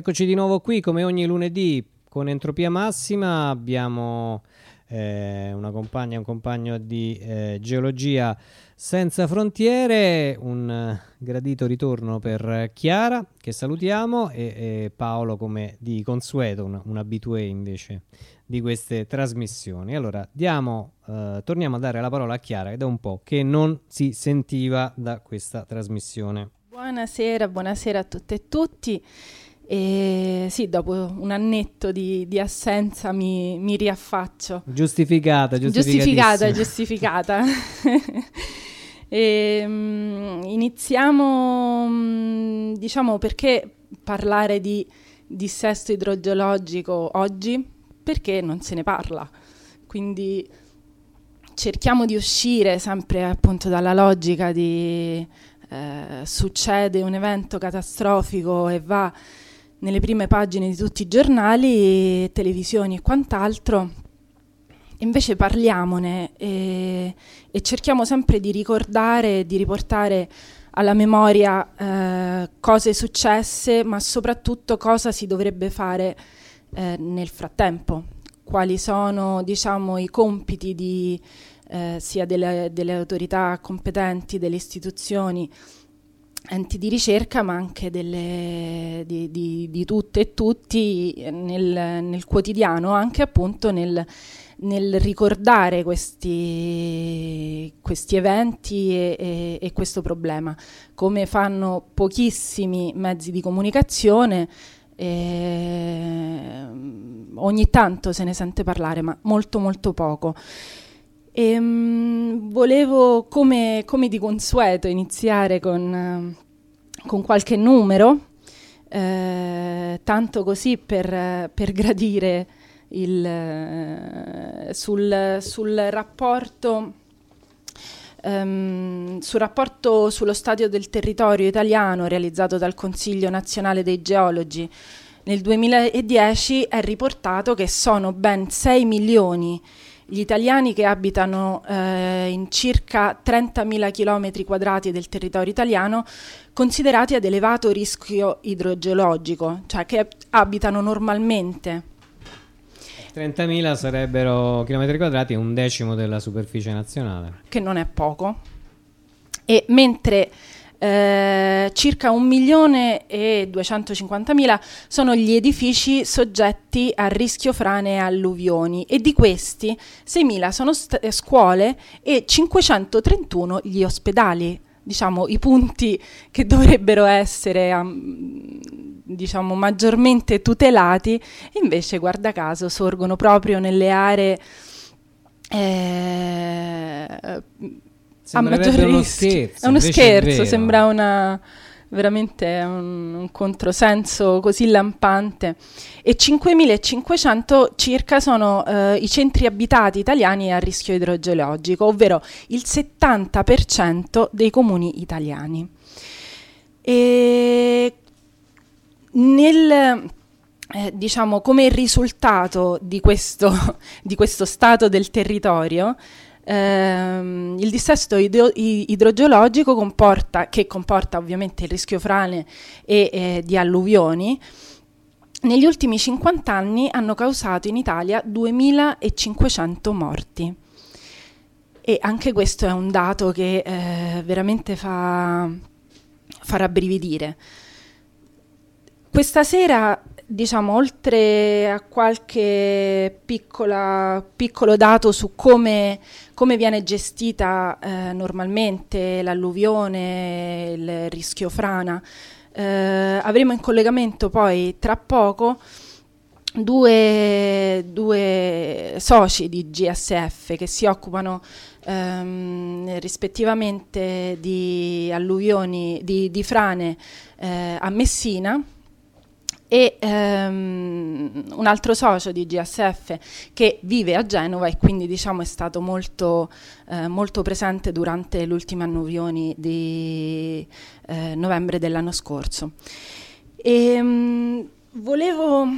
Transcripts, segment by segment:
Eccoci di nuovo qui come ogni lunedì con Entropia Massima. Abbiamo eh, una compagna, un compagno di eh, geologia senza frontiere, un eh, gradito ritorno per Chiara che salutiamo e, e Paolo come di consueto, un, un abitué invece di queste trasmissioni. Allora diamo, eh, torniamo a dare la parola a Chiara che da un po' che non si sentiva da questa trasmissione. Buonasera, buonasera a tutte e tutti. E sì, dopo un annetto di, di assenza mi, mi, riaffaccio. Giustificata, giustificata. Giustificata, e, um, iniziamo, um, diciamo, perché parlare di dissesto idrogeologico oggi? Perché non se ne parla. Quindi cerchiamo di uscire sempre appunto dalla logica di eh, succede un evento catastrofico e va nelle prime pagine di tutti i giornali, televisioni e quant'altro. Invece parliamone e, e cerchiamo sempre di ricordare, di riportare alla memoria eh, cose successe, ma soprattutto cosa si dovrebbe fare eh, nel frattempo, quali sono diciamo, i compiti di, eh, sia delle, delle autorità competenti, delle istituzioni, enti di ricerca, ma anche delle, di, di, di, tutte e tutti nel, nel quotidiano, anche appunto nel, nel ricordare questi, questi eventi e, e, e, questo problema, come fanno pochissimi mezzi di comunicazione. Eh, ogni tanto se ne sente parlare, ma molto molto poco. E, um, volevo, come, come, di consueto, iniziare con, uh, con qualche numero, eh, tanto così per, per gradire il, uh, sul, sul, rapporto. Um, sul rapporto sullo stadio del territorio italiano realizzato dal Consiglio nazionale dei geologi nel 2010 è riportato che sono ben 6 milioni gli italiani che abitano eh, in circa 30.000 km quadrati del territorio italiano considerati ad elevato rischio idrogeologico, cioè che abitano normalmente. 30.000 sarebbero chilometri quadrati, un decimo della superficie nazionale. Che non è poco. E mentre eh, circa 1 milione e 250 mila sono gli edifici soggetti a rischio frane e alluvioni. E di questi 6 mila sono st- eh, scuole e 531 gli ospedali, diciamo i punti che dovrebbero essere um, diciamo maggiormente tutelati invece guarda caso sorgono proprio nelle aree eh, a maggior rischio. Scherzo, è uno scherzo, sembra una, veramente un, un, controsenso così lampante. E 5.500 circa sono eh, i centri abitati italiani a rischio idrogeologico, ovvero il 70% dei comuni italiani. E nel... Eh, diciamo come risultato di questo, di questo stato del territorio ehm, il dissesto idro- idrogeologico comporta, che comporta ovviamente il rischio frane e eh, di alluvioni, negli ultimi 50 anni hanno causato in Italia 2500 morti. E anche questo è un dato che eh, veramente fa, fa rabbrividire. Questa sera diciamo, oltre a qualche piccola, piccolo dato su come, come viene gestita eh, normalmente l'alluvione, il rischio frana, eh, avremo in collegamento poi tra poco due, due soci di GSF che si occupano ehm, rispettivamente di alluvioni, di, di frane eh, a Messina e um, un altro socio di GSF che vive a Genova e quindi diciamo è stato molto, eh, molto presente durante le ultime alluvioni di eh, novembre dell'anno scorso. E, um, volevo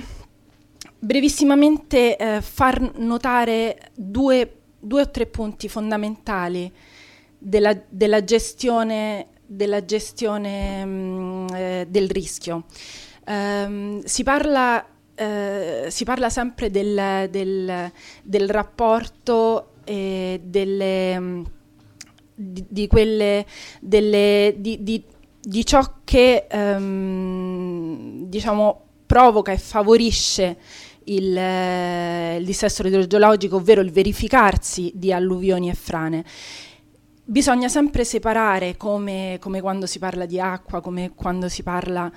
brevissimamente eh, far notare due, due, o tre punti fondamentali della, della gestione, della gestione mh, mm, eh, del rischio. Ehm, si parla eh, si parla sempre del, del, del rapporto e delle, di, di, quelle, delle, di, di, ciò che ehm, diciamo, provoca e favorisce il, eh, il dissesto idrogeologico, ovvero il verificarsi di alluvioni e frane. Bisogna sempre separare, come, come quando si parla di acqua, come quando si parla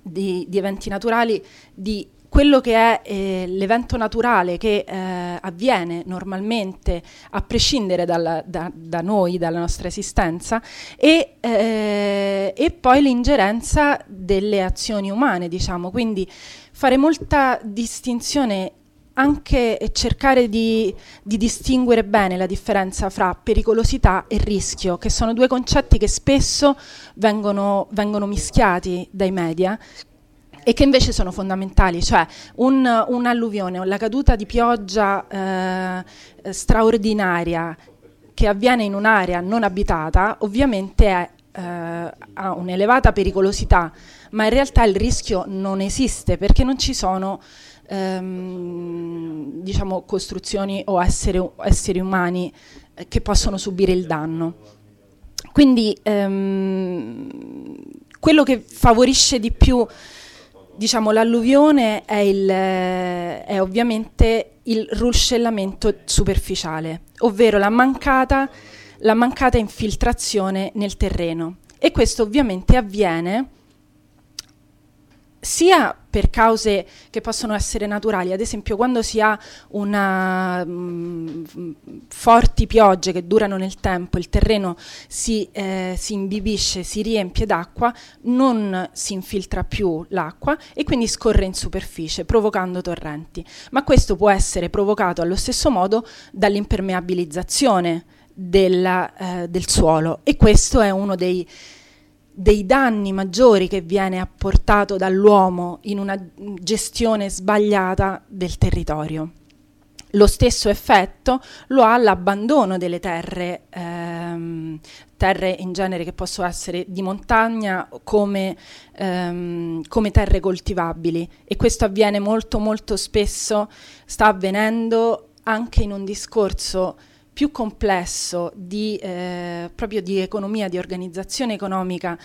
di, di eventi naturali, di quello che è eh, l'evento naturale che eh, avviene normalmente a prescindere dalla, da, da, noi, dalla nostra esistenza, e, eh, e, poi l'ingerenza delle azioni umane, diciamo. Quindi fare molta distinzione anche cercare di, di, distinguere bene la differenza fra pericolosità e rischio, che sono due concetti che spesso vengono, vengono mischiati dai media e che invece sono fondamentali, cioè un, un'alluvione, la caduta di pioggia eh, straordinaria che avviene in un'area non abitata, ovviamente è, eh, ha un'elevata pericolosità, ma in realtà il rischio non esiste perché non ci sono ehm, diciamo, costruzioni o esseri, esseri umani eh, che possono subire il danno. Quindi ehm, quello che favorisce di più diciamo, l'alluvione è, il, è, ovviamente il ruscellamento superficiale, ovvero la mancata, la mancata infiltrazione nel terreno. E questo ovviamente avviene sia per cause che possono essere naturali, ad esempio quando si ha una, mh, mm, forti piogge che durano nel tempo, il terreno si, eh, si imbibisce, si riempie d'acqua, non si infiltra più l'acqua e quindi scorre in superficie provocando torrenti. Ma questo può essere provocato allo stesso modo dall'impermeabilizzazione della, eh, del suolo e questo è uno dei dei danni maggiori che viene apportato dall'uomo in una gestione sbagliata del territorio. Lo stesso effetto lo ha l'abbandono delle terre, ehm, terre in genere che possono essere di montagna come, ehm, come terre coltivabili e questo avviene molto molto spesso, sta avvenendo anche in un discorso più complesso di, eh, proprio di economia, di organizzazione economica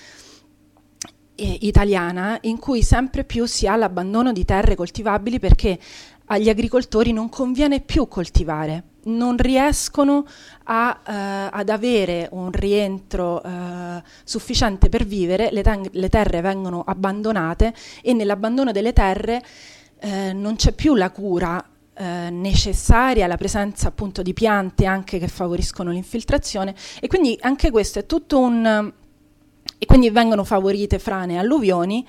eh, italiana, in cui sempre più si ha l'abbandono di terre coltivabili perché agli agricoltori non conviene più coltivare, non riescono a, eh, ad avere un rientro eh, sufficiente per vivere, le, ten- le, terre vengono abbandonate e nell'abbandono delle terre eh, non c'è più la cura eh, necessaria la presenza appunto di piante anche che favoriscono l'infiltrazione. E quindi anche questo è tutto un e quindi vengono favorite frane e alluvioni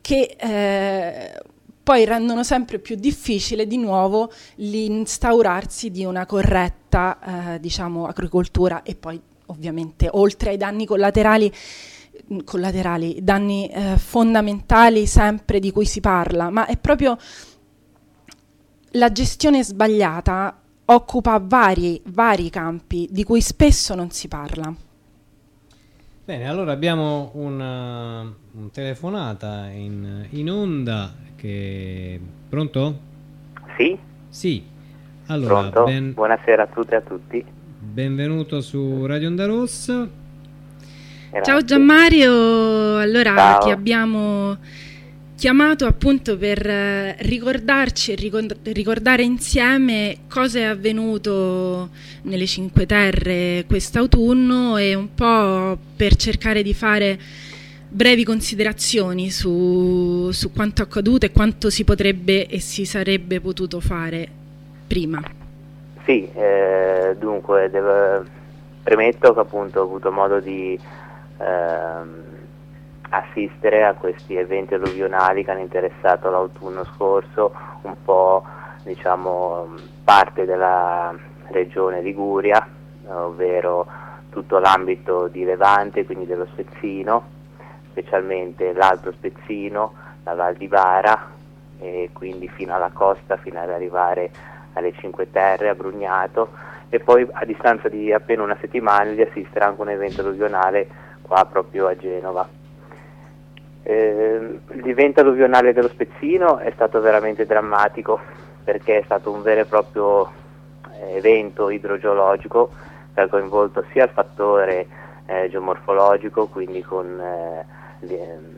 che eh, poi rendono sempre più difficile di nuovo l'instaurarsi di una corretta eh, diciamo agricoltura e poi ovviamente oltre ai danni collaterali collaterali, danni eh, fondamentali sempre di cui si parla, ma è proprio la gestione sbagliata occupa vari, vari campi di cui spesso non si parla. Bene, allora abbiamo una, una telefonata in, in, onda che... Pronto? Sì. Sì. Allora, ben... Buonasera a tutte e a tutti. Benvenuto su Radio Onda Rossa. Grazie. Ciao Gianmario, allora Ciao. ti abbiamo chiamato appunto per eh, ricordarci e ricordare insieme cosa è avvenuto nelle Cinque Terre quest'autunno e un po' per cercare di fare brevi considerazioni su, su quanto accaduto e quanto si potrebbe e si sarebbe potuto fare prima. Sì, eh, dunque devo, premetto che appunto ho avuto modo di... Eh, assistere a questi eventi alluvionali che hanno interessato l'autunno scorso un po' diciamo parte della regione Liguria, ovvero tutto l'ambito di Levante, quindi dello Spezzino, specialmente l'Alto Spezzino, la Val di Vara e quindi fino alla costa, fino ad arrivare alle Cinque Terre, a Brugnato e poi a distanza di appena una settimana di assistere anche a un evento alluvionale qua proprio a Genova. Eh, l'evento alluvionale dello Spezzino è stato veramente drammatico perché è stato un vero e proprio eh, evento idrogeologico che ha coinvolto sia il fattore eh, geomorfologico, quindi con eh, ehm,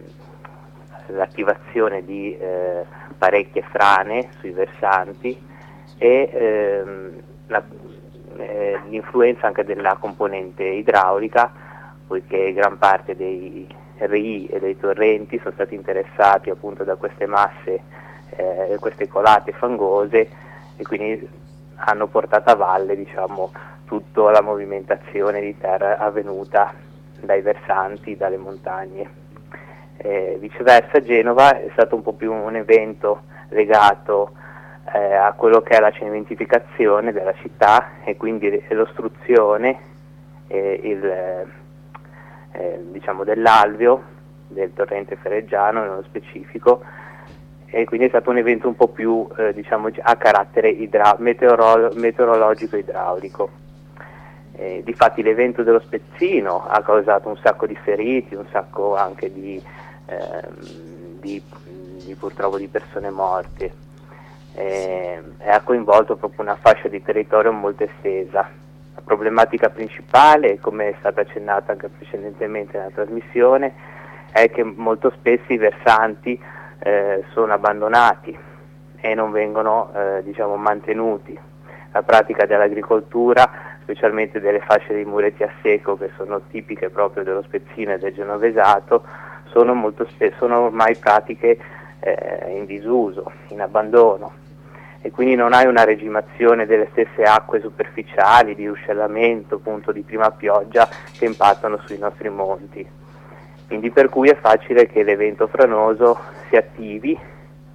l'attivazione di eh, parecchie frane sui versanti e ehm, la, eh, l'influenza anche della componente idraulica, poiché gran parte dei RI e dei torrenti sono stati interessati appunto da queste masse, eh, queste colate fangose e quindi hanno portato a valle diciamo, tutta la movimentazione di terra avvenuta dai versanti, dalle montagne. Eh, viceversa Genova è stato un po' più un evento legato eh, a quello che è la cementificazione della città e quindi l'ostruzione eh, il, eh, diciamo dell'alveo del torrente Ferreggiano nello specifico e quindi è stato un evento un po' più eh, diciamo, a carattere idra- meteorolo- meteorologico idraulico. Eh, difatti l'evento dello Spezzino ha causato un sacco di feriti, un sacco anche di, ehm, di, di purtroppo di persone morte eh, e ha coinvolto proprio una fascia di territorio molto estesa. La problematica principale, come è stata accennata anche precedentemente nella trasmissione, è che molto spesso i versanti eh, sono abbandonati e non vengono eh, diciamo, mantenuti. La pratica dell'agricoltura, specialmente delle fasce dei muretti a secco che sono tipiche proprio dello spezzino e del genovesato, sono, spesso, sono ormai pratiche eh, in disuso, in abbandono e quindi non hai una regimazione delle stesse acque superficiali di ruscellamento, appunto di prima pioggia che impattano sui nostri monti. Quindi per cui è facile che l'evento franoso si attivi,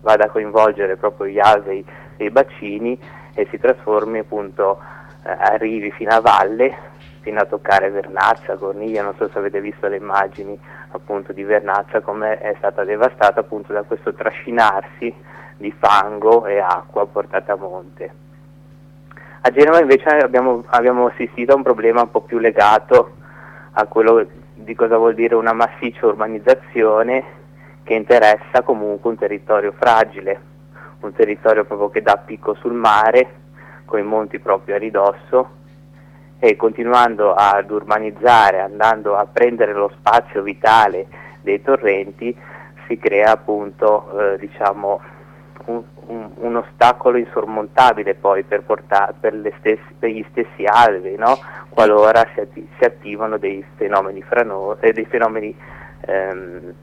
vada a coinvolgere proprio gli alvei dei bacini e si trasformi appunto, eh, arrivi fino a valle, fino a toccare Vernazza, Corniglia, non so se avete visto le immagini appunto di Vernazza come è stata devastata appunto da questo trascinarsi di fango e acqua portate a monte. A Genova invece abbiamo, abbiamo assistito a un problema un po' più legato a quello di cosa vuol dire una massiccia urbanizzazione che interessa comunque un territorio fragile, un territorio proprio che dà picco sul mare, con i monti proprio a ridosso e continuando ad urbanizzare, andando a prendere lo spazio vitale dei torrenti, si crea appunto eh, diciamo, un, un, ostacolo insormontabile poi per, portare, per, stesse, per gli stessi alvei, no? qualora si, atti, si, attivano dei fenomeni, frano, eh, dei fenomeni ehm,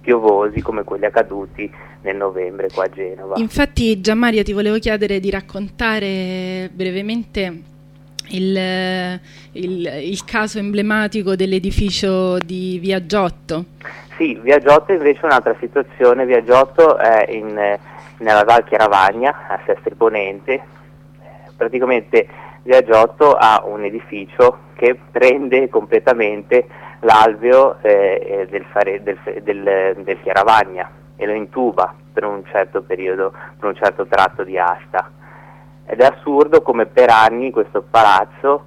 piovosi come quelli accaduti nel novembre qua a Genova. Infatti Gianmaria ti volevo chiedere di raccontare brevemente il, il, il caso emblematico dell'edificio di Via Giotto. Sì, Via Giotto invece è un'altra situazione, Via Giotto è in, nella Val Chiaravagna, a Sestri Ponente, praticamente Via Giotto ha un edificio che prende completamente l'alveo eh, del, fare, del, del, del Chiaravagna e lo intuba per un certo periodo, per un certo tratto di asta. Ed è assurdo come per anni questo palazzo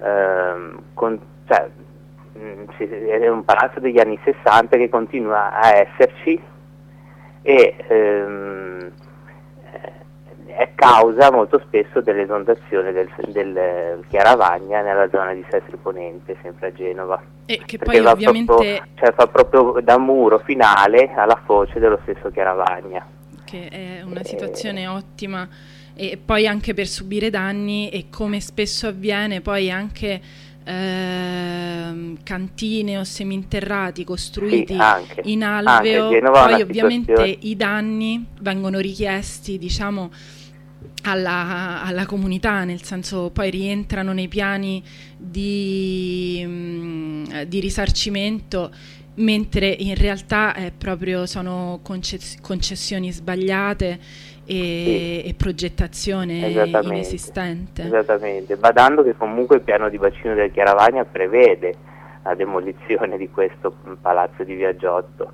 ehm, con, cioè, Mm, è un palazzo degli anni 60 che continua a esserci e ehm, è causa molto spesso dell'esondazione del, del Chiaravagna nella zona di Sestri Ponente, sempre a Genova. E che poi ovviamente... Proprio, cioè fa proprio da muro finale alla foce dello stesso Chiaravagna. Che è una situazione e... ottima e poi anche per subire danni e come spesso avviene poi anche eh, cantine o seminterrati costruiti sì, in alveo, poi ovviamente situazione. i danni vengono richiesti, diciamo, alla, alla, comunità, nel senso poi rientrano nei piani di, mm, di risarcimento mentre in realtà è proprio sono concess- concessioni sbagliate e, sì. e progettazione inesistente. Esattamente, badando che comunque il piano di bacino del Chiaravagna prevede la demolizione di questo palazzo di Viaggiotto.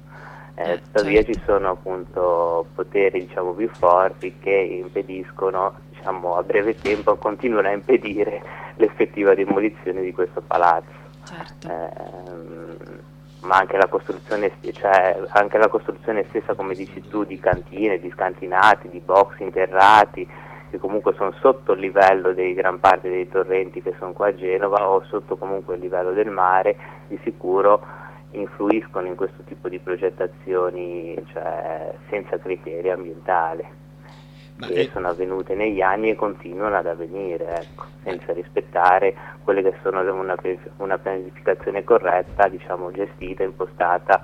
Eh, eh, tuttavia certo. ci sono appunto poteri diciamo, più forti che impediscono diciamo, a breve tempo, continuano a impedire l'effettiva demolizione di questo palazzo. Certo. Eh, ma anche la, cioè, anche la costruzione stessa, come dici tu, di cantine, di scantinati, di box interrati, che comunque sono sotto il livello di gran parte dei torrenti che sono qua a Genova o sotto comunque il livello del mare, di sicuro influiscono in questo tipo di progettazioni cioè, senza criteri ambientali che è... sono avvenute negli anni e continuano ad avvenire, ecco, senza rispettare quelle che sono una, una pianificazione corretta, diciamo, gestita, impostata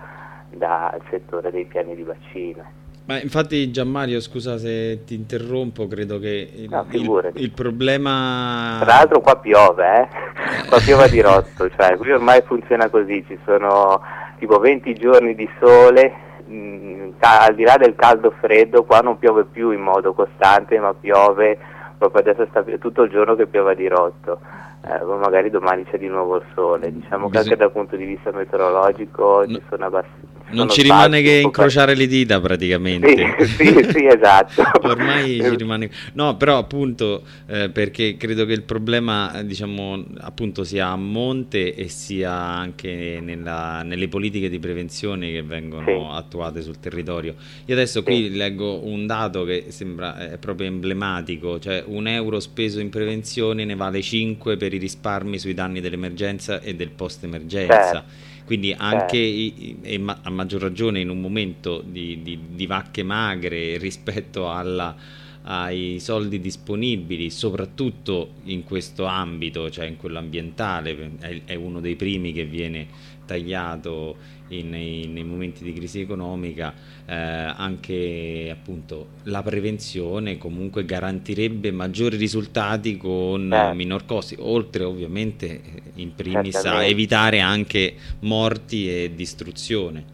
dal settore dei piani di bacino. Ma infatti Gianmario, scusa se ti interrompo, credo che il, no, il, il problema... Tra l'altro qua piove, eh? qua piove di rotto, cioè qui ormai funziona così, ci sono tipo 20 giorni di sole, mh, mm, al di là del caldo freddo, qua non piove più in modo costante, ma piove proprio adesso sta tutto il giorno che piove di rotto. Eh, magari domani c'è di nuovo il sole. Diciamo Bisogna... che anche dal punto di vista meteorologico no. ci sono abbastanza non ci rimane che incrociare le dita praticamente. Sì, sì, sì esatto. Ormai ci rimane... No, però appunto eh, perché credo che il problema diciamo appunto sia a monte e sia anche nella, nelle politiche di prevenzione che vengono sì. attuate sul territorio. Io adesso qui sì. leggo un dato che sembra è proprio emblematico, cioè un euro speso in prevenzione ne vale 5 per i risparmi sui danni dell'emergenza e del post emergenza. Certo quindi anche i, e ma, a maggior ragione in un momento di, di, di vacche magre rispetto alla, ai soldi disponibili, soprattutto in questo ambito, cioè in quello ambientale, è, è uno dei primi che viene tagliato in, nei, nei, momenti di crisi economica, eh, anche appunto la prevenzione comunque garantirebbe maggiori risultati con eh. minor costi, oltre ovviamente eh, in primis a evitare anche morti e distruzione.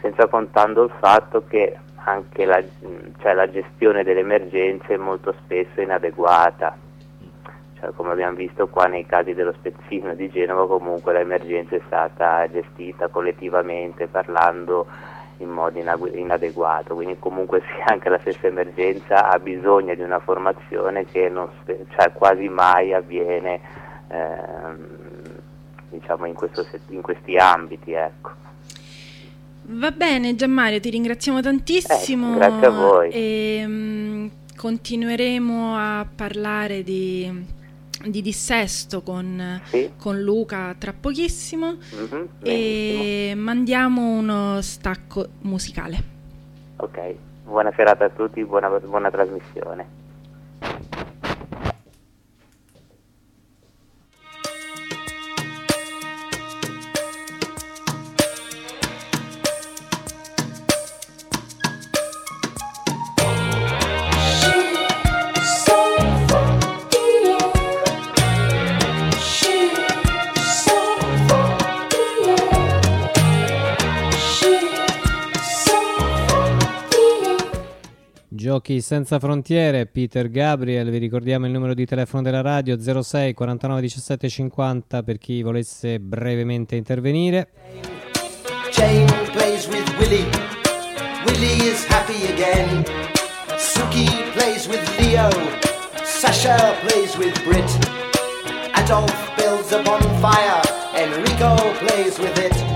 Senza contando il fatto che anche la, cioè la gestione delle emergenze molto spesso è inadeguata cioè, come abbiamo visto qua nei casi dello spezzino di Genova comunque l'emergenza è stata gestita collettivamente parlando in modo inadeguato, quindi comunque sì, anche la stessa emergenza ha bisogno di una formazione che non, cioè, quasi mai avviene ehm, diciamo in, questo, in, questi ambiti. Ecco. Va bene Gianmario, ti ringraziamo tantissimo. Eh, grazie a voi. E, um, continueremo a parlare di di dissesto con, sì. con Luca tra pochissimo mm-hmm, e mandiamo uno stacco musicale. Ok, buona serata a tutti, buona, buona trasmissione. Giochi Senza Frontiere, Peter Gabriel, vi ricordiamo il numero di telefono della radio 06 49 17 50 per chi volesse brevemente intervenire. Jane plays with Willie, Willie is happy again. Suki plays with Leo, Sasha plays with Brit. Adolf builds a bonfire, Enrico plays with it.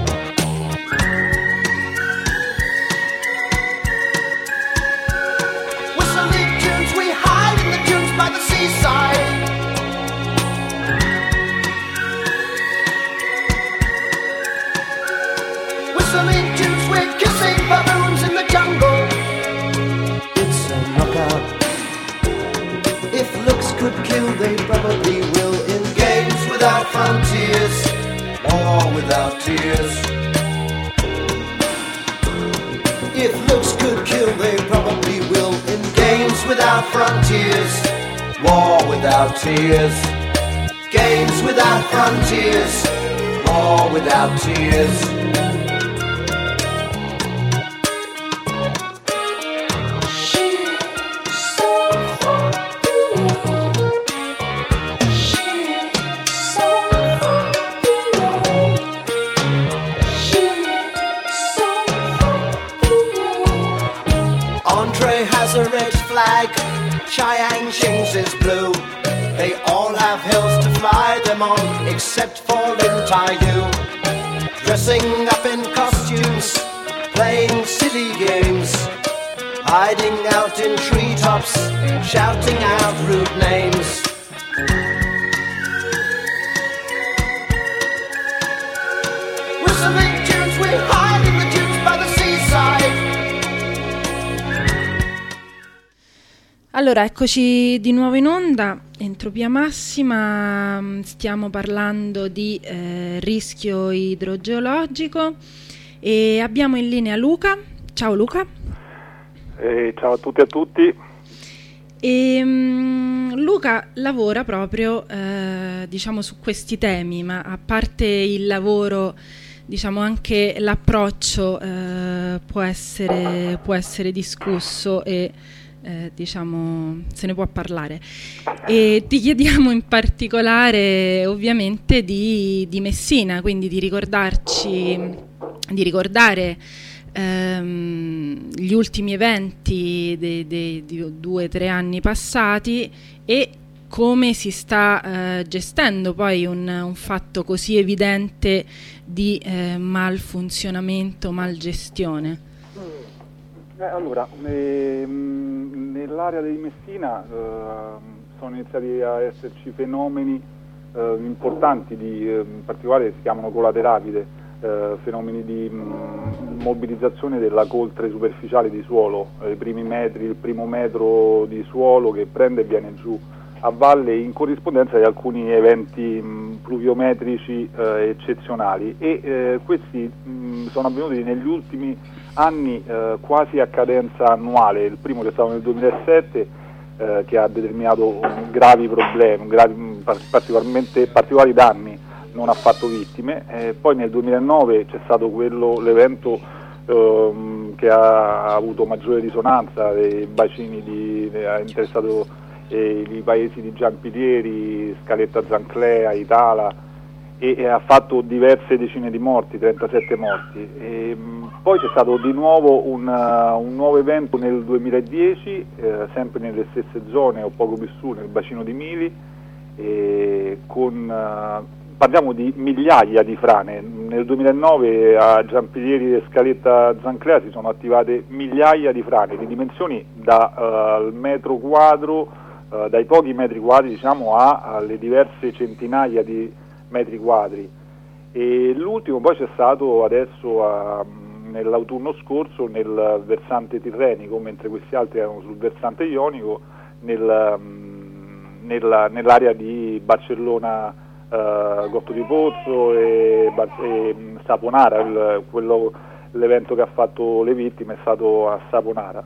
They probably will. In games without frontiers, war without tears. If looks could kill, they probably will. In games without frontiers, war without tears. Games without frontiers, war without tears. Games, hiding out in treetops, shouting out rude names. Whistling tunes, we hide in the dunes by the seaside. Allora, eccoci di nuovo in onda. Entropia massima, stiamo parlando di eh, rischio idrogeologico e abbiamo in linea Luca. Ciao Luca. Eh, ciao a tutti e a tutti. E, mm, Luca lavora proprio eh, diciamo su questi temi, ma a parte il lavoro, diciamo anche l'approccio eh, può, essere, può essere discusso e eh, diciamo se ne può parlare. E ti chiediamo in particolare ovviamente di, di Messina, quindi di ricordarci, di ricordare ehm, gli ultimi eventi dei, dei- di due o tre anni passati e come si sta eh, gestendo poi un, un fatto così evidente di eh, malfunzionamento, malgestione. Eh, allora, ehm, nell'area di Messina ehm, sono iniziati a esserci fenomeni eh, importanti, di, eh, in particolare si chiamano colate rapide, eh, fenomeni di mh, mobilizzazione della coltre superficiale di suolo, eh, i primi metri, il primo metro di suolo che prende e viene giù a valle in corrispondenza di alcuni eventi mh, pluviometrici eh, eccezionali. E eh, questi mh, sono avvenuti negli ultimi anni eh, quasi a cadenza annuale, il primo c'è stato nel 2007 eh, che ha determinato gravi problemi, gravi, particolarmente, particolari danni, non ha fatto vittime, Eh, poi nel 2009 c'è stato quello, l'evento ehm, che ha avuto maggiore risonanza, i bacini di, ha interessato eh, i paesi di Giampilieri, Scaletta Zanclea, Itala e, e ha fatto diverse decine di morti, 37 morti. E, mh, poi c'è stato di nuovo un, uh, un nuovo evento nel 2010, eh, sempre nelle stesse zone o poco più su, nel bacino di Mili, e con, parliamo di migliaia di frane. Nel 2009 a Giampilieri e Scaletta Zanclea si sono attivate migliaia di frane di dimensioni dal metro quadro, eh, dai pochi metri quadri diciamo, alle diverse centinaia di metri quadri. E l'ultimo poi c'è stato adesso a- nell'autunno scorso nel versante tirrenico, mentre questi altri erano sul versante ionico, nel, mm, nella- nell'area di Barcellona, eh, Gotto di Pozzo e, e, mm, Saponara, il- quello- l'evento che ha fatto le vittime è stato a Saponara.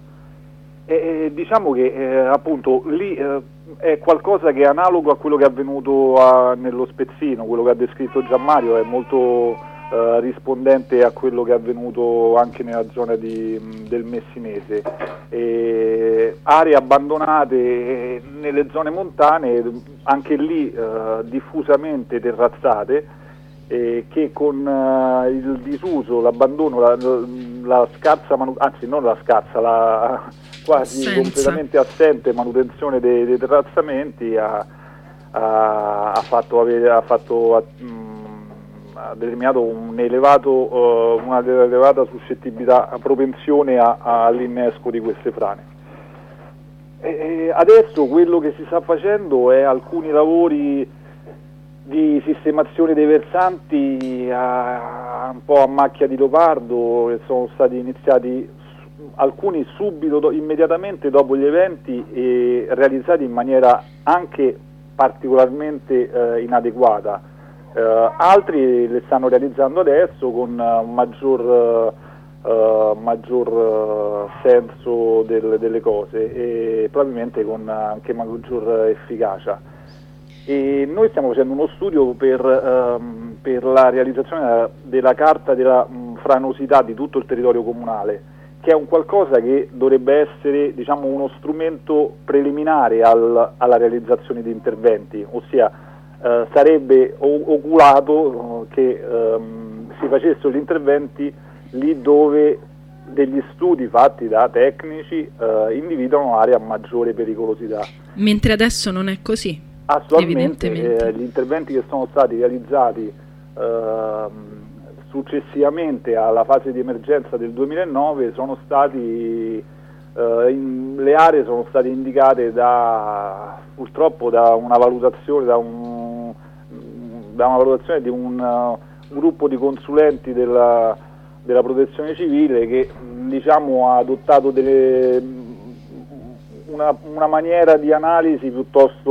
E diciamo che eh, appunto lì eh, è qualcosa che è analogo a quello che è avvenuto a- nello Spezzino, quello che ha descritto Gianmario è molto eh, rispondente a quello che è avvenuto anche nella zona di- mh, del Messinese. E aree abbandonate nelle zone montane, anche lì eh, diffusamente terrazzate, eh, che con eh, il disuso, l'abbandono, la, la scarsa, manu- anzi non la scarsa, la quasi Assenza. completamente assente manutenzione dei, dei terrazzamenti ha, ha- ha fatto avere, ha fatto, mm, ha determinato un elevato, eh, una elevata suscettibilità, propensione all'innesco di queste frane. E- adesso quello che si sta facendo è alcuni lavori di sistemazione dei versanti a- un po' a macchia di leopardo che sono stati iniziati alcuni subito, immediatamente dopo gli eventi e realizzati in maniera anche particolarmente eh, inadeguata. Eh, altri le stanno realizzando adesso con eh, maggior, eh, maggior senso del- delle cose e probabilmente con anche maggior efficacia. E noi stiamo facendo uno studio per, ehm, per la realizzazione della carta della franosità di tutto il territorio comunale, che è un qualcosa che dovrebbe essere diciamo, uno strumento preliminare al- alla realizzazione di interventi, ossia eh, sarebbe oculato eh, che ehm, si facessero gli interventi lì dove degli studi fatti da tecnici eh, individuano aree a maggiore pericolosità. Mentre adesso non è così. Evidentemente. eh, gli interventi che sono stati realizzati ehm, successivamente alla fase di emergenza del 2009 sono stati eh, in, le aree sono state indicate da, purtroppo da una valutazione, da, un, da una valutazione di un uh, gruppo di consulenti della, della, protezione civile che diciamo, ha adottato delle, una, una, maniera di analisi piuttosto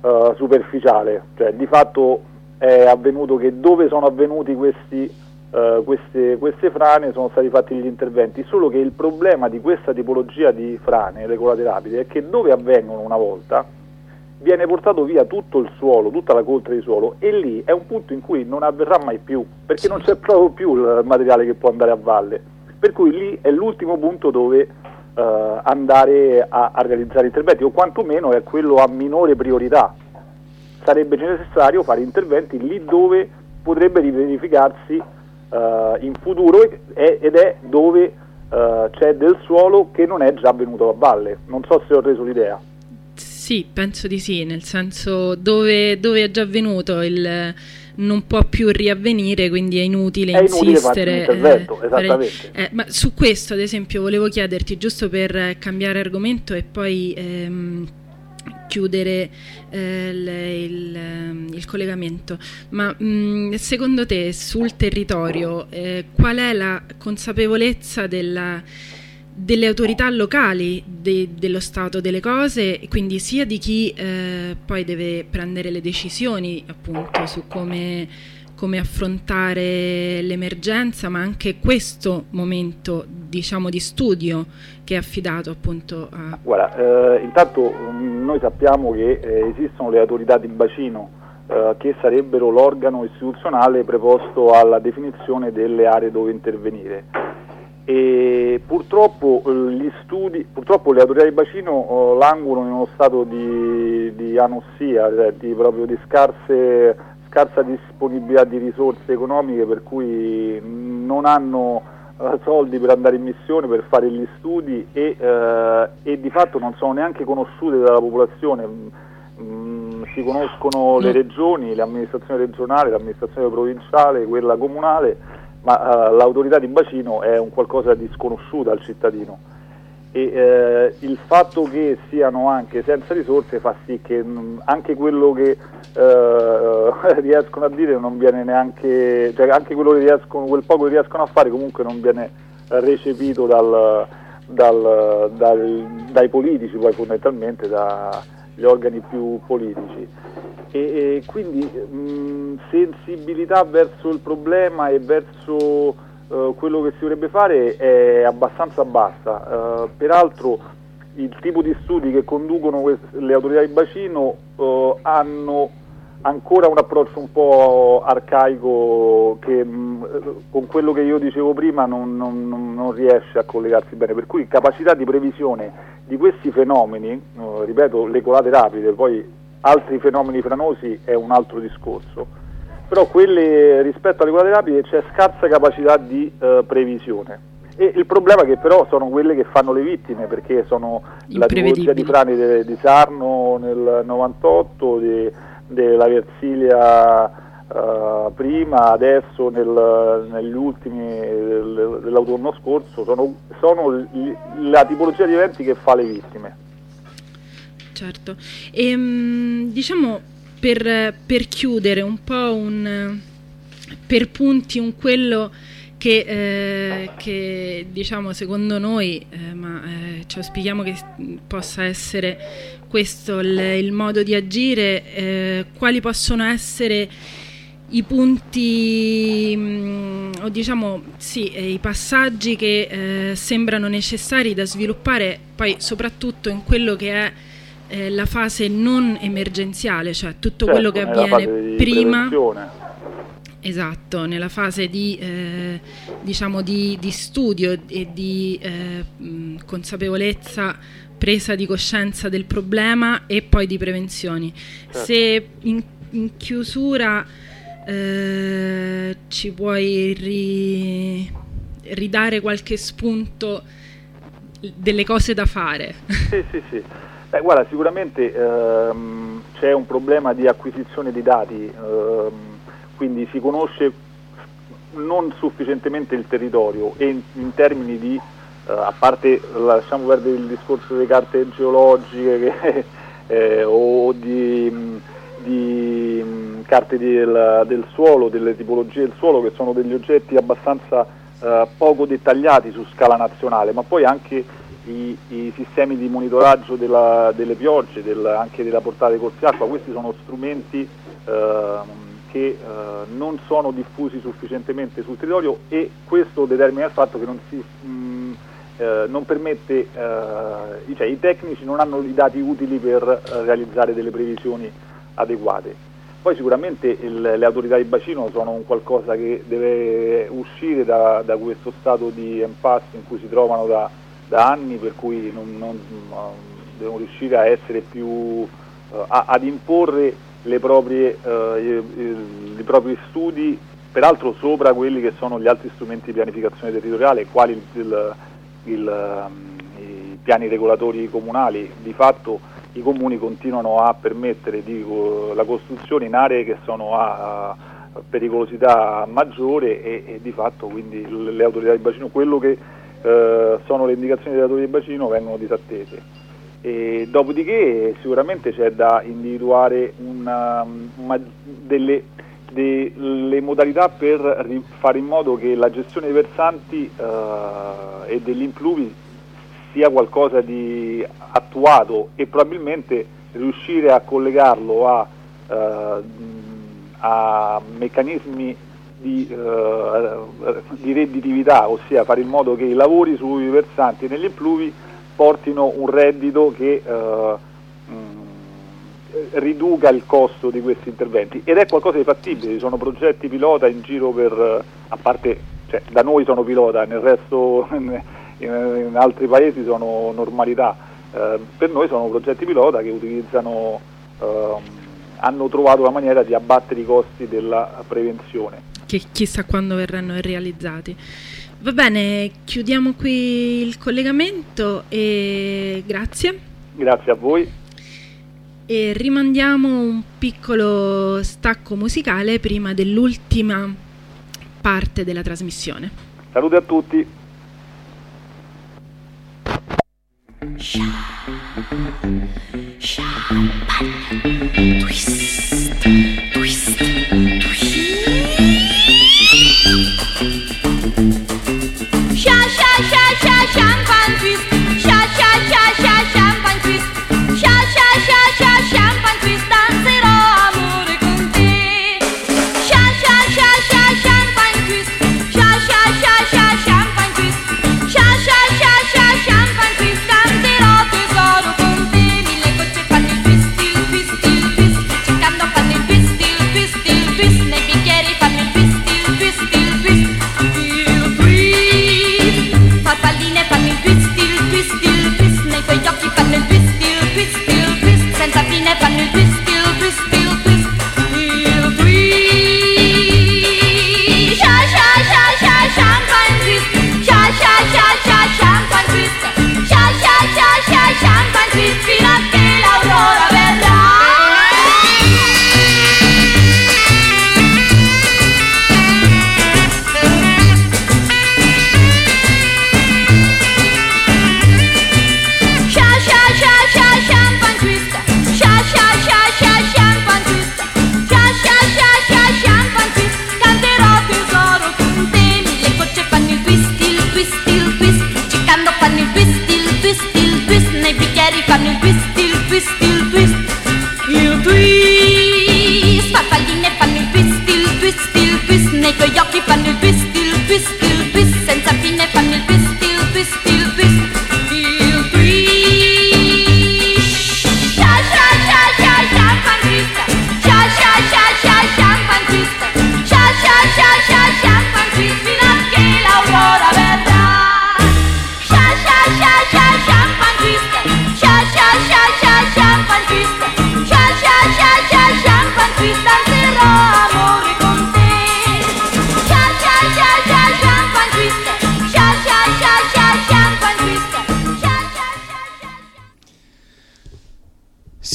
uh, superficiale, cioè di fatto è avvenuto che dove sono avvenuti questi Uh, queste, queste, frane sono stati fatti gli interventi, solo che il problema di questa tipologia di frane, le colate rapide, è che dove avvengono una volta viene portato via tutto il suolo, tutta la coltre di suolo e lì è un punto in cui non avverrà mai più, perché non c'è proprio più il materiale che può andare a valle. Per cui lì è l'ultimo punto dove uh, andare a, a realizzare interventi, o quantomeno è quello a minore priorità. Sarebbe necessario fare interventi lì dove potrebbe riverificarsi uh, in futuro ed è dove uh, c'è del suolo che non è già venuto a valle. Non so se ho reso l'idea. Sì, penso di sì, nel senso dove, dove è già avvenuto il non può più riavvenire, quindi è inutile, è insistere. Inutile eh, esattamente. Eh, ma su questo, ad esempio, volevo chiederti, giusto per cambiare argomento e poi ehm, chiudere eh, il, il, ehm, il, collegamento, ma mh, mm, secondo te sul territorio eh, qual è la consapevolezza della, delle autorità locali de, dello stato delle cose, quindi sia di chi eh, poi deve prendere le decisioni appunto su come come affrontare l'emergenza, ma anche questo momento diciamo, di studio che è affidato appunto a... Guarda, eh, intanto mm, noi sappiamo che eh, esistono le autorità di bacino eh, che sarebbero l'organo istituzionale preposto alla definizione delle aree dove intervenire. E purtroppo, eh, studi, purtroppo le autorità di bacino eh, languono in uno stato di, di anossia, cioè di, proprio di scarse scarsa disponibilità di risorse economiche per cui non hanno uh, soldi per andare in missione, per fare gli studi e, uh, e, di fatto non sono neanche conosciute dalla popolazione. Mm, si conoscono le regioni, le amministrazioni regionali, l'amministrazione provinciale, quella comunale, ma uh, l'autorità di bacino è un qualcosa di sconosciuta al cittadino. E eh, il fatto che siano anche senza risorse fa sì che mh, mm, anche quello che eh, riescono a dire non viene neanche, cioè anche riescono, quel poco che riescono a fare comunque non viene recepito dal, dal, dal, dai politici, poi fondamentalmente dagli organi più politici. E, e quindi mh, mm, sensibilità verso il problema e verso eh, quello che si dovrebbe fare è abbastanza bassa. Uh, peraltro il tipo di studi che conducono le autorità di bacino uh, hanno ancora un approccio un po' arcaico che mh, con quello che io dicevo prima non, non, non, riesce a collegarsi bene, per cui capacità di previsione di questi fenomeni, ripeto, le colate rapide, poi altri fenomeni franosi è un altro discorso, però quelle rispetto alle quote rapide c'è scarsa capacità di uh, previsione. E il problema è che però sono quelle che fanno le vittime, perché sono la tipologia di frane de, di Sarno nel 98, della Versilia uh, prima, adesso nel, negli ultimi dell'autunno scorso, sono, sono la tipologia di eventi che fa le vittime. Certo, e, ehm, diciamo per, per chiudere un po' un, per punti un quello che, eh, che, diciamo secondo noi, eh, ma eh, ci auspichiamo che possa essere questo il, il modo di agire, eh, quali possono essere i punti mh, mm, o diciamo sì, eh, i passaggi che eh, sembrano necessari da sviluppare poi soprattutto in quello che è eh, la fase non emergenziale, cioè tutto certo, quello che avviene prima. Esatto, nella fase di, eh, diciamo di, di, studio e di eh, consapevolezza, presa di coscienza del problema e poi di prevenzioni. Certo. Se in, in chiusura eh, ci puoi ri, ridare qualche spunto delle cose da fare. Sì, sì, sì. Beh, guarda, sicuramente ehm, c'è un problema di acquisizione di dati, ehm, quindi si conosce non sufficientemente il territorio e in, in termini di, eh, a parte lasciamo perdere il discorso delle carte geologiche che, eh, o di, di carte del, del, suolo, delle tipologie del suolo che sono degli oggetti abbastanza eh, poco dettagliati su scala nazionale, ma poi anche i, i sistemi di monitoraggio della, delle piogge, del, anche della portata dei corsi acqua, questi sono strumenti eh, che eh, non sono diffusi sufficientemente sul territorio e questo determina il fatto che non, si, mh, eh, non permette, eh, cioè i tecnici non hanno i dati utili per eh, realizzare delle previsioni adeguate. Poi sicuramente il, le autorità di bacino sono un qualcosa che deve uscire da, da questo stato di impasse in cui si trovano da, da anni, per cui non, non, devono riuscire a essere più, uh, a, ad imporre proprie, uh, i, i, propri studi, peraltro sopra quelli che sono gli altri strumenti di pianificazione territoriale, quali il, il, il, um, i piani regolatori comunali. Di fatto i comuni continuano a permettere dico, la costruzione in aree che sono a, a pericolosità maggiore e, e, di fatto quindi le autorità di bacino, quello che eh, sono le indicazioni delle autorità di bacino vengono disattese. E dopodiché sicuramente c'è da individuare una, una, delle, delle, modalità per fare in modo che la gestione dei versanti eh, e degli impluvi sia qualcosa di attuato e probabilmente riuscire a collegarlo a, uh, a meccanismi di, uh, di, redditività, ossia fare in modo che i lavori sui versanti e negli impluvi portino un reddito che uh, riduca il costo di questi interventi ed è qualcosa di fattibile, ci sono progetti pilota in giro per, a parte, cioè, da noi sono pilota, nel resto in, in altri paesi sono normalità, eh, per noi sono progetti pilota che utilizzano, eh, hanno trovato la maniera di abbattere i costi della prevenzione. Che chissà quando verranno realizzati. Va bene, chiudiamo qui il collegamento e grazie. Grazie a voi. E rimandiamo un piccolo stacco musicale prima dell'ultima parte della trasmissione. Salute a tutti. Champagne, champagne,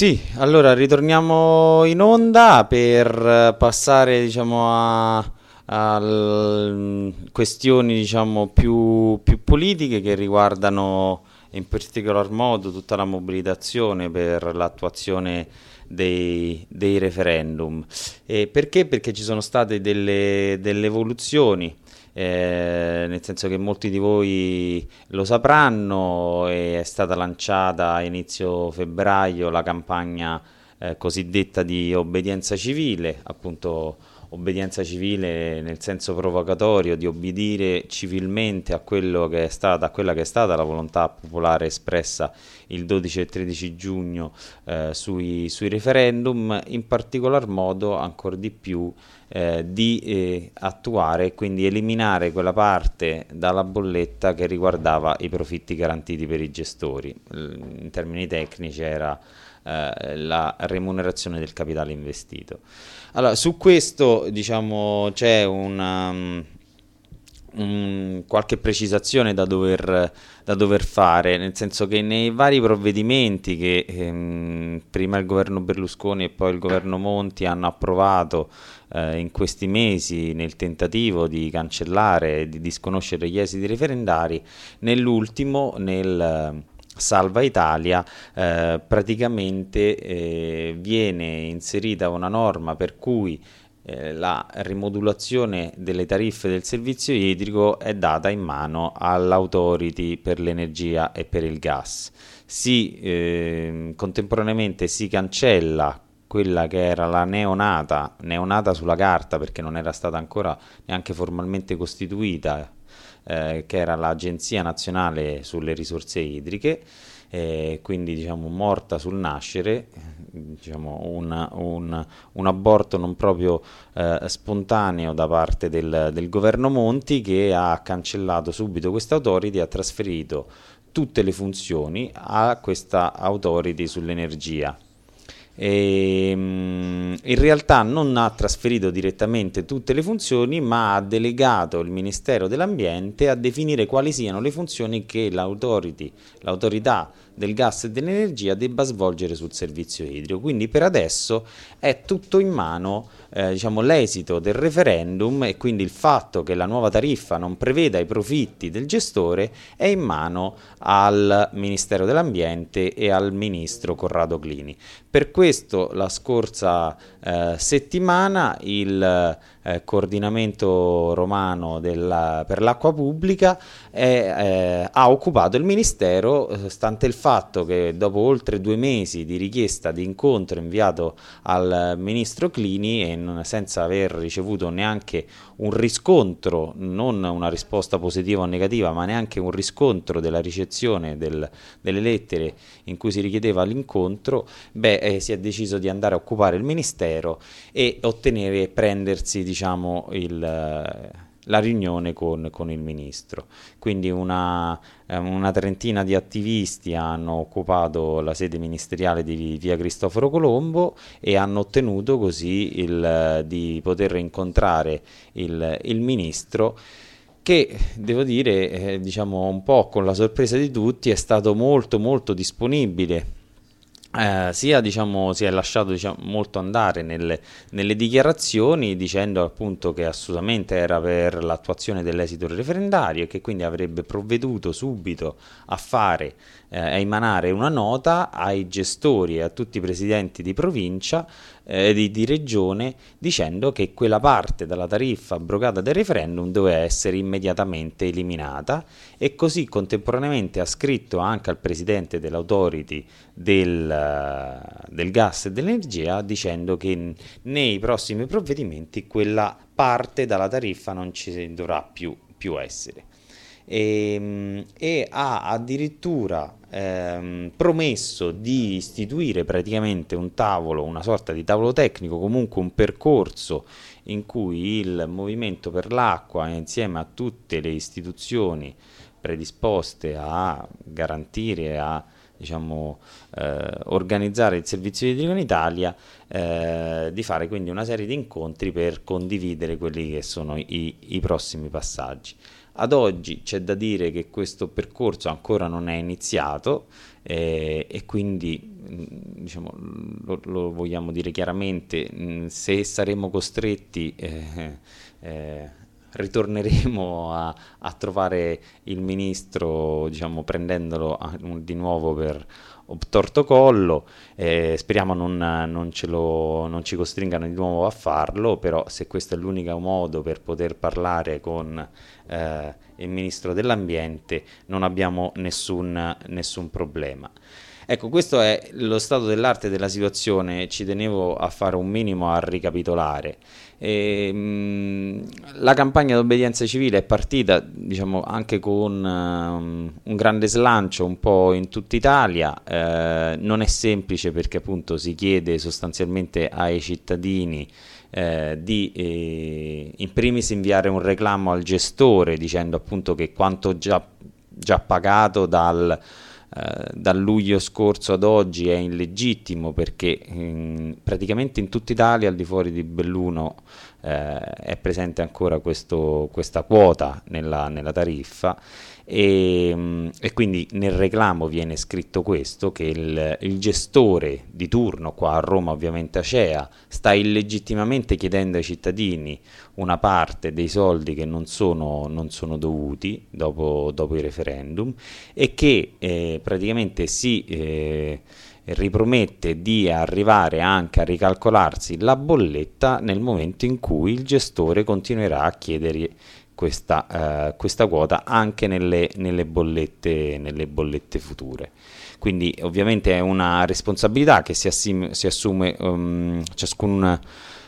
Sì, allora ritorniamo in onda per passare diciamo, a, a questioni diciamo, più, più politiche che riguardano in particolar modo tutta la mobilitazione per l'attuazione dei, dei referendum. E perché? Perché ci sono state delle, delle evoluzioni. Eh, nel senso che molti di voi lo sapranno, è stata lanciata a inizio febbraio la campagna eh, cosiddetta di obbedienza civile, appunto obbedienza civile nel senso provocatorio di obbedire civilmente a, che stata, a, quella che è stata la volontà popolare espressa il 12 e 13 giugno eh, sui, sui, referendum, in particolar modo ancora di più eh, di eh, attuare e quindi eliminare quella parte dalla bolletta che riguardava i profitti garantiti per i gestori. In termini tecnici era eh, la remunerazione del capitale investito. Allora, su questo diciamo c'è una, qualche precisazione da dover, da dover, fare, nel senso che nei vari provvedimenti che ehm, prima il governo Berlusconi e poi il governo Monti hanno approvato eh, in questi mesi nel tentativo di cancellare e di disconoscere gli esiti referendari, nell'ultimo, nel Salva Italia eh, praticamente eh, viene inserita una norma per cui eh, la rimodulazione delle tariffe del servizio idrico è data in mano all'autority per l'energia e per il gas. Si, ehm, contemporaneamente si cancella quella che era la neonata, neonata sulla carta perché non era stata ancora neanche formalmente costituita eh, che era l'Agenzia Nazionale sulle Risorse Idriche, eh, quindi diciamo morta sul nascere, diciamo un, un, un aborto non proprio eh, spontaneo da parte del, del, governo Monti che ha cancellato subito questa autority e ha trasferito tutte le funzioni a questa autority sull'energia. E, ehm, in realtà non ha trasferito direttamente tutte le funzioni ma ha delegato il Ministero dell'Ambiente a definire quali siano le funzioni che l'autorità del gas e dell'energia debba svolgere sul servizio idrico. Quindi per adesso è tutto in mano eh, diciamo, l'esito del referendum e quindi il fatto che la nuova tariffa non preveda i profitti del gestore è in mano al Ministero dell'Ambiente e al Ministro Corrado Clini. Per questo la scorsa eh, settimana il eh, coordinamento romano della, per l'acqua pubblica è, eh, ha occupato il Ministero, eh, stante il fatto che dopo oltre due mesi di richiesta di incontro inviato al Ministro Clini e non, senza aver ricevuto neanche un riscontro, non una risposta positiva o negativa, ma neanche un riscontro della ricezione del, delle lettere in cui si richiedeva l'incontro, beh, eh, si è deciso di andare a occupare il Ministero e ottenere prendersi diciamo, il, la riunione con, con, il ministro. Quindi una, eh, una, trentina di attivisti hanno occupato la sede ministeriale di via Cristoforo Colombo e hanno ottenuto così il, di poter incontrare il, il ministro che devo dire, eh, diciamo un po' con la sorpresa di tutti, è stato molto molto disponibile eh, sia diciamo, si è lasciato diciamo, molto andare nelle, nelle, dichiarazioni dicendo appunto che assolutamente era per l'attuazione dell'esito referendario e che quindi avrebbe provveduto subito a fare eh, a emanare una nota ai gestori e a tutti i presidenti di provincia eh, di, di, regione dicendo che quella parte della tariffa abrogata del referendum doveva essere immediatamente eliminata e così contemporaneamente ha scritto anche al presidente dell'autority del, del gas e dell'energia dicendo che nei prossimi provvedimenti quella parte dalla tariffa non ci dovrà più, più essere. E, ehm, e, ha addirittura ehm, promesso di istituire praticamente un tavolo, una sorta di tavolo tecnico, comunque un percorso in cui il Movimento per l'acqua insieme a tutte le istituzioni predisposte a garantire, a diciamo, eh, organizzare il servizio idrico in Italia, eh, di fare quindi una serie di incontri per condividere quelli che sono i, i prossimi passaggi. Ad oggi c'è da dire che questo percorso ancora non è iniziato eh, e quindi mh, diciamo, lo, lo, vogliamo dire chiaramente, mh, se saremo costretti eh, eh, ritorneremo a, a, trovare il ministro diciamo, prendendolo a, di nuovo per torto collo, eh, speriamo non, non, lo, non, ci costringano di nuovo a farlo, però se questo è l'unico modo per poter parlare con eh, il Ministro dell'Ambiente non abbiamo nessun, nessun problema. Ecco, questo è lo stato dell'arte della situazione, ci tenevo a fare un minimo a ricapitolare. E, ehm, mh, la campagna d'obbedienza civile è partita diciamo, anche con um, un grande slancio un po' in tutta Italia, eh, non è semplice perché appunto si chiede sostanzialmente ai cittadini eh, di eh, in primis inviare un reclamo al gestore dicendo appunto che quanto già, già pagato dal eh, dal luglio scorso ad oggi è illegittimo perché in, praticamente in tutta Italia al di fuori di Belluno eh, è presente ancora questo, questa quota nella, nella tariffa e, e, quindi nel reclamo viene scritto questo che il, il, gestore di turno qua a Roma ovviamente Acea sta illegittimamente chiedendo ai cittadini una parte dei soldi che non sono, non sono dovuti dopo, dopo, il referendum e che eh, praticamente si eh, ripromette di arrivare anche a ricalcolarsi la bolletta nel momento in cui il gestore continuerà a chiedere questa, eh, questa quota anche nelle, nelle, bollette, nelle, bollette, future. Quindi ovviamente è una responsabilità che si, assim- si assume um, ciascun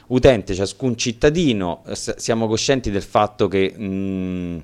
utente, ciascun cittadino, S- siamo coscienti del fatto che... Mh,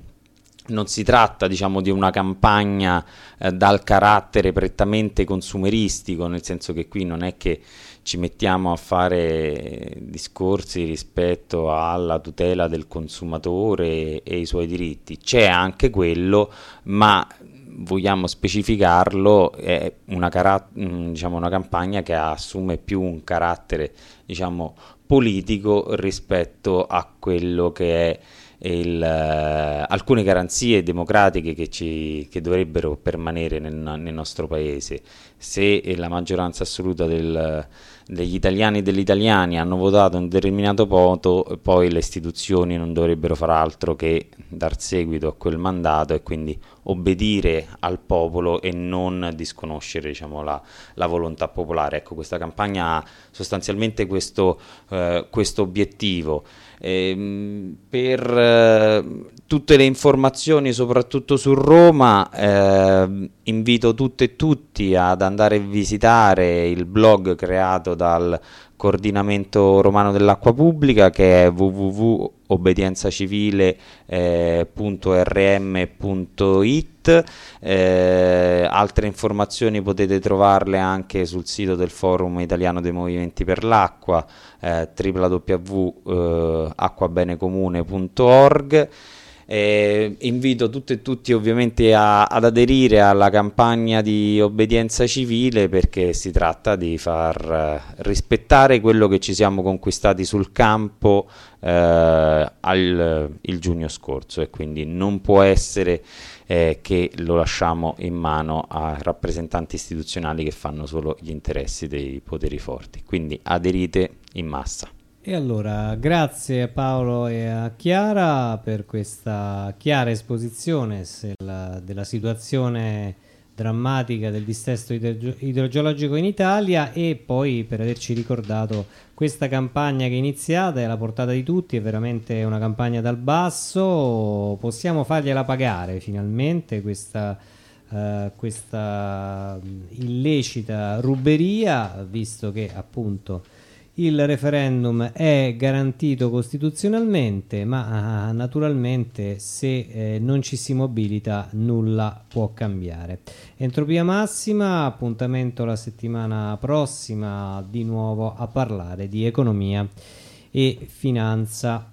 non si tratta diciamo, di una campagna eh, dal carattere prettamente consumeristico, nel senso che qui non è che ci mettiamo a fare discorsi rispetto alla tutela del consumatore e i suoi diritti. C'è anche quello, ma vogliamo specificarlo, è una, cara- mm, diciamo, una campagna che assume più un carattere diciamo, politico rispetto a quello che è il, uh, alcune garanzie democratiche che, ci, che dovrebbero permanere nel, nel, nostro paese. Se la maggioranza assoluta del, degli italiani e degli italiani hanno votato un determinato voto, poi le istituzioni non dovrebbero far altro che dar seguito a quel mandato e quindi obbedire al popolo e non disconoscere diciamo, la, la, volontà popolare. Ecco, questa campagna ha sostanzialmente questo, eh, questo obiettivo. Eh, per eh, tutte le informazioni, soprattutto su Roma, eh, invito tutte e tutti ad andare a visitare il blog creato dal coordinamento romano dell'acqua pubblica che è www.obbedienzacivile.rm.it eh, altre informazioni potete trovarle anche sul sito del forum italiano dei movimenti per l'acqua eh, www.acquabenecomune.org eh, invito tutte e tutti ovviamente a, ad aderire alla campagna di obbedienza civile perché si tratta di far uh, rispettare quello che ci siamo conquistati sul campo uh, al, il giugno scorso e quindi non può essere eh, che lo lasciamo in mano a rappresentanti istituzionali che fanno solo gli interessi dei poteri forti. Quindi aderite in massa. E allora, grazie a Paolo e a Chiara per questa chiara esposizione della, della situazione drammatica del dissesto idro- idrogeologico in Italia e poi per averci ricordato questa campagna che è iniziata è alla portata di tutti, è veramente una campagna dal basso, possiamo fargliela pagare finalmente questa, uh, questa illecita ruberia, visto che appunto il referendum è garantito costituzionalmente, ma ah, naturalmente se eh, non ci si mobilita nulla può cambiare. Entropia massima, appuntamento la settimana prossima di nuovo a parlare di economia e finanza